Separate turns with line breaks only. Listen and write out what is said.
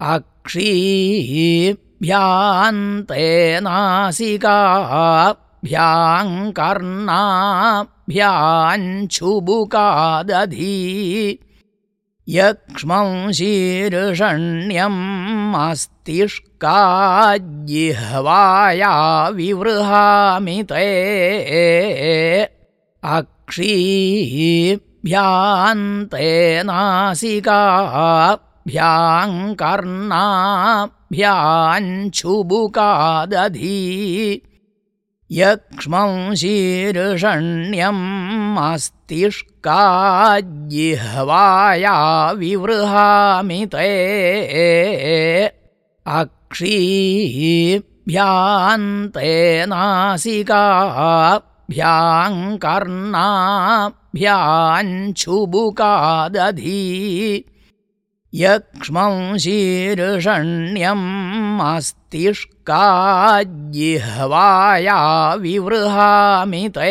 अक्षीभ्यान्ते नासिकाभ्याङ्कर्णाभ्याञ्छुबुकादधी यक्ष्मं शीर्षण्यं मस्तिष्काजिह्वाया विवृहामि ते। अक्षीभ्यान्ते कर्णाभ्याञ्छुबुकादधी यक्ष्मं शीर्षण्यम् अस्तिष्काजिह्वाया विवृहामि ते। अक्षीभ्यान्ते नासिकाभ्यां कर्णाभ्याञ्छुबुकादधी यक्ष्मं शीर्षण्यं मस्तिष्काजिह्वाया विवृहामि ते